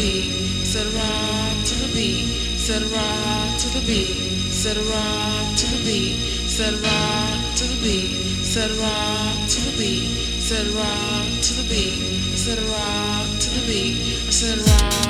beat, a rock to the beat, a rock to the beat, a rock to the beat, a rock to the beat, a rock to the beat, a rock to the beat, a rock to the beat, said rock.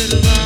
observar.